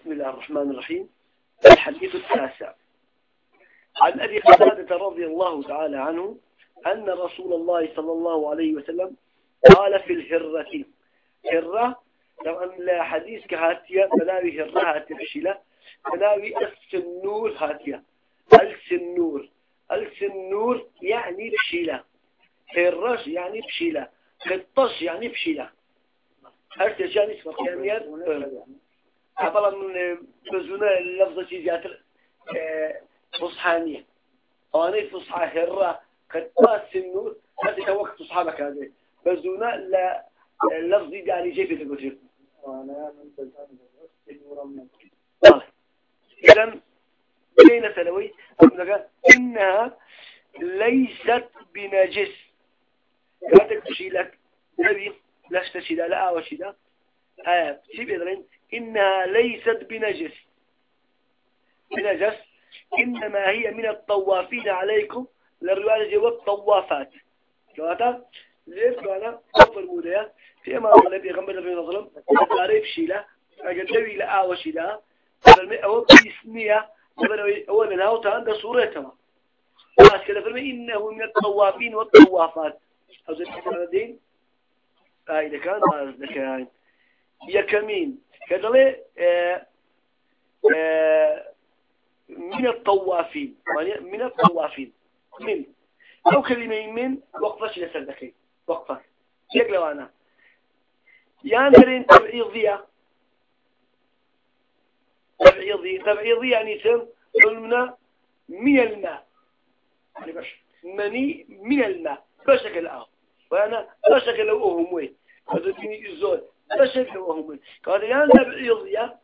بسم الله الرحمن الرحيم. الحديث التاسع. عن أبي قتادة رضي الله تعالى عنه أن رسول الله صلى الله عليه وسلم قال في الهرة. هرة طبعا لا حديث كهاتية تناوي هرة هاتفشلة تناوي السنور هاتية. السنور. السنور يعني بشيلة هرش يعني بشيلة قطش يعني بشيلة هرتش يعني اسمه قياميات عبارة من بزونا اللفظة زيادة فصحانية. أنا فصحى هرة قطاس النور هذا وقت أصحابك هذا بزونا لا اللفظ يعني جيب الكتير إذا بين سلوي إنها ليست بنجس. هذا تشيل لك نبي لاش تشيل لا وشيلا آه سيب إذن إنها ليست بنجس. بنجس. إنما هي من الطوافين عليكم للرواية جواب طوافات كواتا ليش كوانا أفر موديا في أما الله نبي غمبر نبي نظلم تعرف شيلا أجل دوي لا أوشيلا أو بيسنية أولا هاو تاند صورتها بس كده فرمي إنه من الطوافين والطوافات. أو زي كده دين هاي إذا كان ما ذكر يكمين كذا آه آه من الطوافين. من الطوافين. من. أو كلمة من وقفة لسر ذكي وقفة. يقلوا أنا. يعني ترين تبعيضية. تبعيضي تبعيضي يعني سم علمنا من الماء. يعني باش. مني من الماء. بشكل آه وأنا بشكل لو أهم وين هذا فيني الزول. لو أهم وين قال يعني تبعيضية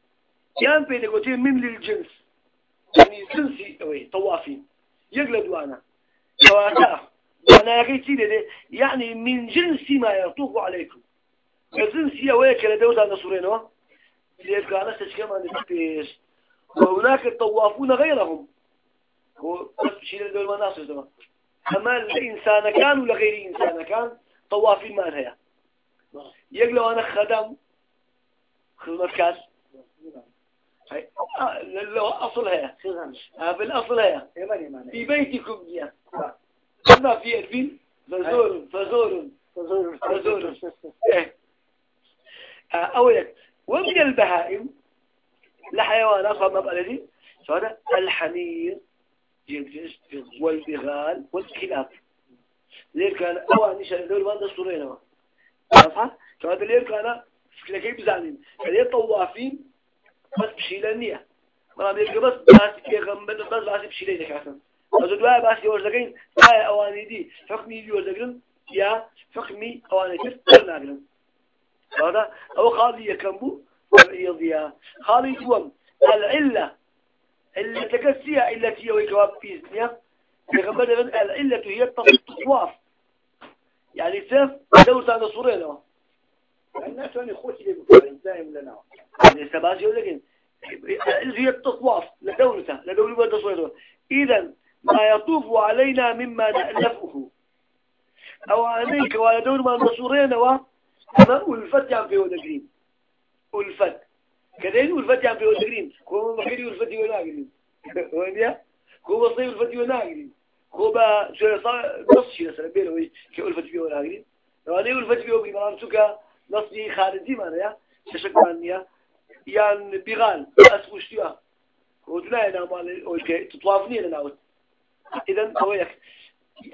يعني بيدقوتين من للجنس؟ يعني جنسي أوي طوافين يقلدوا أنا كواتا أنا يقيتي يعني من جنس ما يطوف عليكم. جنسي أويك لدوتا نصرينه ليش قال استشكى ما نفيش وهناك الطوافون غيرهم. هو بس شيء دول ما ناس زمان أما الإنسان كان ولا غير إنسان كان طوافين ما هي خدم خدمة كاس هاي لو أصل هي بالأصل هي في بيتكم يا ما في ألفين فزور فزور فزور فزور أولك ومن البهائم لحيوانات ما بقى لدي هذا الحمير والبغال والكلاب ليه كان أواني شان دول ما دستورين ما صح فهذا ليه كان لكي بزعلين ليه طوافين بس بشيلانية ما بيرجع بس بس يغمبن بس بس بشيلانية كاسن هذا دواء بس يورزقين هاي أواني دي. حكمي يورزقين يا حكمي أواني كيف ناقلن هذا؟ أو قاضي يكمبو الرياضية خالي دوم العلة. اللي تكسيها التي هي جواب فيزنيا. يغمد من العلة هي التطواف يعني سيف دورت عن صورة له الناس يعني خوتي لي دائم لنا. يعني سباز يقول لك هي التطواف لدولته لدولة بعد صورة إذا ما يطوف علينا مما نألفه. أو عليك وعلى دور ما نصورين أما ألفت يعني في ودقرين ألفت. كذين ألفت يعني في ودقرين كوما مكري ألفت وناقرين وين كوما صيب ألفت وناقرين كوما شو صار نص شيء مثلا بينه وي كألفت في وناقرين يعني ألفت في وناقرين مرام سكا نصي خارجي ما يا؟ ششك مانيا يعني بيغال أسوشتيها ودنا أنا مال أوكي تطوافني أنا ناوت. إذا أويك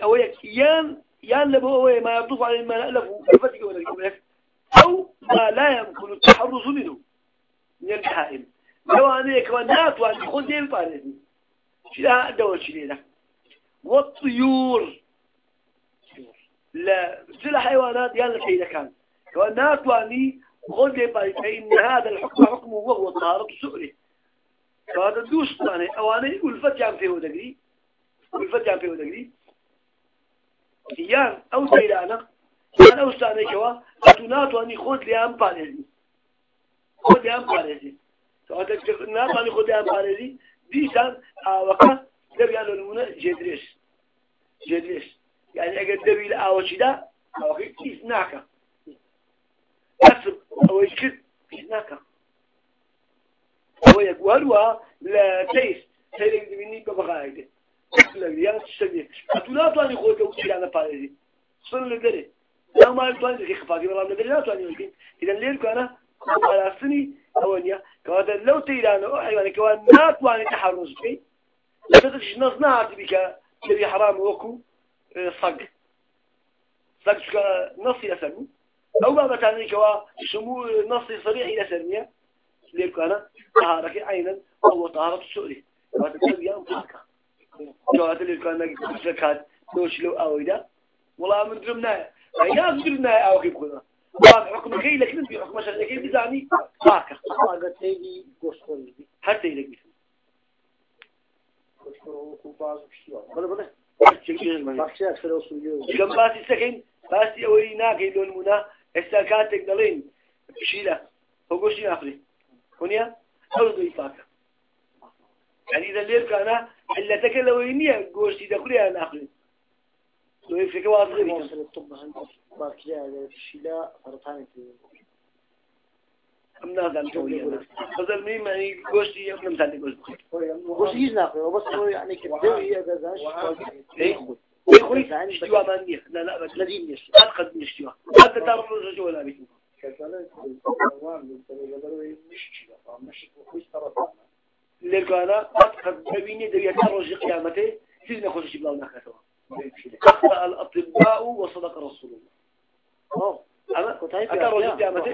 أويك يان يان لبوا ما يطوف على ما نألفه الفتح ولا أو ما لا يمكن التحرز منه من البهائم لو أنا كونات وأن خذ دين فارسي شلا دور شلينا والطيور. لا سلا حيوانات يان الحيلة كان. كونات دين فارسي فإن هذا الحكم حكمه وهو طهارة سؤله فهذا دوش ثاني. أواني والفتح عم فيه ودقري. والفتح عم فيه ودقري. يان أو سيلانا يان أو ساني كوا أتونات واني خود لي أم بارزي خود لي أم بارزي فهذا نات واني خود لي أم بارزي ديسان آوكا دبي على المنا جدريش جدريش يعني أجد دبي لآوشي دا آوكي كيس ناكا أسر أو يكد كيس ناكا أو خويك وهلوا لا تيس تيس مني ببغايد لا يا تشتري أتونا طاني خويك وتيجي على باريزي صن لدري لا ما طاني كي خفاقي ولا لدري لا طاني ولكن إذا الليل كان على سني أوليا كهذا لو تيران أو حيوان كوان نات وان تحرز فيه لا تدش نصنع بك تبي حرام وكو صق. صق نصي أسمو أو ما بتعني كوا شمو نصي صريح إلى سرمية ليك أنا؟ طهارك عينا. أو طهارة السؤري هذا تبي أنفاك جوات اللي كان زكاة. دوش لو أويدا والله من درمنا أيها درمنا أو كيف كنا. حكم كي لكن في حكم شرعي. كي بزعني فاكر هذا تيجي قصور حتى يلقي قصور وباز وشيء بلا بلا كم باسي سكين باسي منا استاكاتك دلين هنيا يعني إذا كان إلا قوشي أنا أخلي لو يفك واضح غيري واصل الطب عندك باكيا على الشيلة سرطان أم نازل تولي فضل مين يعني هو يعني كدوي هذا إيه إيه لا لا بس تعرف ولا الليل كان أتقد بيني دريا ترجع قيامته سيدنا خوش بلا ونخسوا أخطأ الأطباء وصدق رسول الله. أنا أترجع قيامته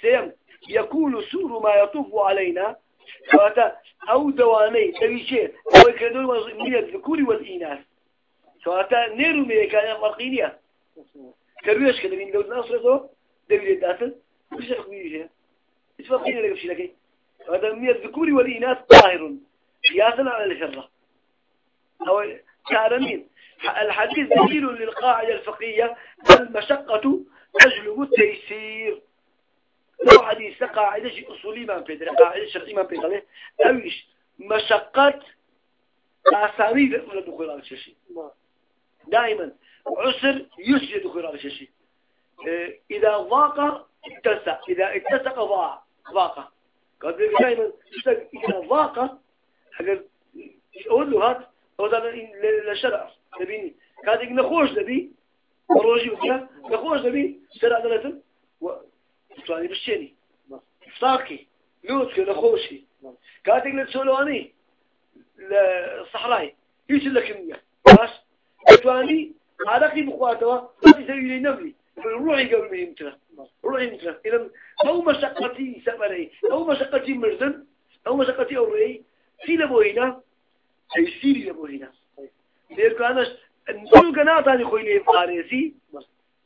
سيم يكون سور ما يطوف علينا فأتا أو دواني تبيشي أو يكادون من الذكور والإناث فأتا نيرو ميكا مرقينيا كرويش كده من دولة ناصرته دبي الداتل مش إيش مرقينيا لك بشي لكي فأتا من الذكور والإناث طاهر. قياسا على الحرة أو كأرمين. الحديث دليل للقاعدة الفقهية المشقة تجلب التيسير. لو حديث قاعدة أصولي ما بيدر قاعدة شرعي ما بيدر أويش مشقة أسامي ولا دخول على الشيء دائما عسر يسر دخول على الشيء إذا ضاق اتسع إذا اتسق ضاع ضاق. قد دائما إذا ضاق أقول أقول له هات هذا للشرع نبيني كادك نخوش نبي روجي وكذا نخوش نبي شرع دلتن تواني بشيني صاكي لوتك لخوشي كاتك لتسولواني للصحراء هيش لك كمية باش تواني علاقي بخواتوا هذه زي لي نملي روحي قبل ما يمتنا روحي يمتنا إذا أو مشقتي سمري أو مشقتي مرزن أو مشقتي أوري في لبوينا تيسيري لبوينا ليركو أنا نقول قناطاني خوي لي فارسي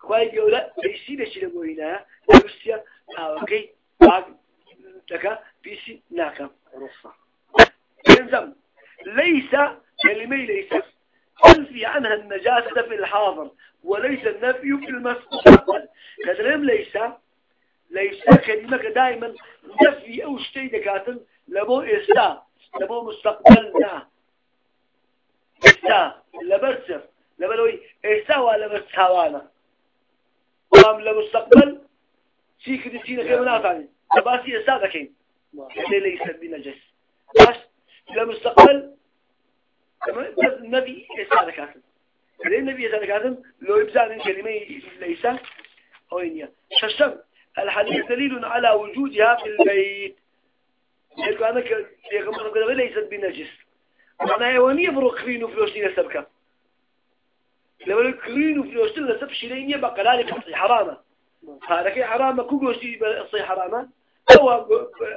خواهي يقول تيسيري لبوينا روسيا. أوكي. بعد لك بيسي. ناكم رصة يلزم ليس كلمة ليس. تنفي عنها النجاسة في الحاضر وليس النفي في المستقبل كلام ليس. ليس كلمة دائما. نفي أو شيء دكاتن. لبو إستا. لبو مستقبلنا إستا. لبرسر لبلوي. إستا ولا قام شي كده شي نخير منافعني تباسي أستاذ كين اللي ليس بنجس باش لمستقبل بس النبي أستاذ كاتم ليه النبي أستاذ كاتم لو يبزع من كلمة ليس هوينيا ششم الحديث دليل على وجودها في البيت. يقول أنا كيغمر قدر ليست بنجس معناها يوانية بروك كرينو فلوسين لو كرينو فلوسين السبك شيلين يبقى قلالك حرامة هذا حرامة كوجوسي بصي حرامة أو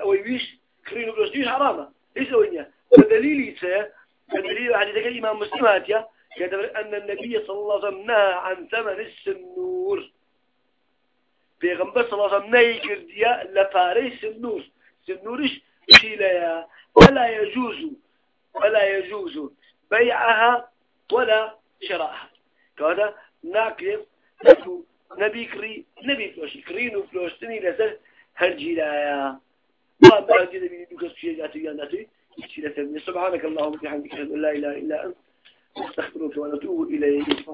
أو يبيش كرينو بلوسيش حرامة إيش وينيا الدليل يسا الدليل حديث الإمام مسلم هاتيا يدبر أن النبي صلى الله عليه وسلم نهى عن ثمن السنور. بيغمبر صلى الله عليه وسلم نهي كرديا لفاري سنور سنورش شيليا ولا يجوز ولا يجوز بيعها ولا شراءها. ناكل نبي كري نبي فلوش كرين وفلوش تني لسه هالجلايا ما بعد نبي دوكس شيء جاتو يا ناتي يشيل سبحانك اللهم أن لا إله إلا أنت أستغفرك ونتوب إليك.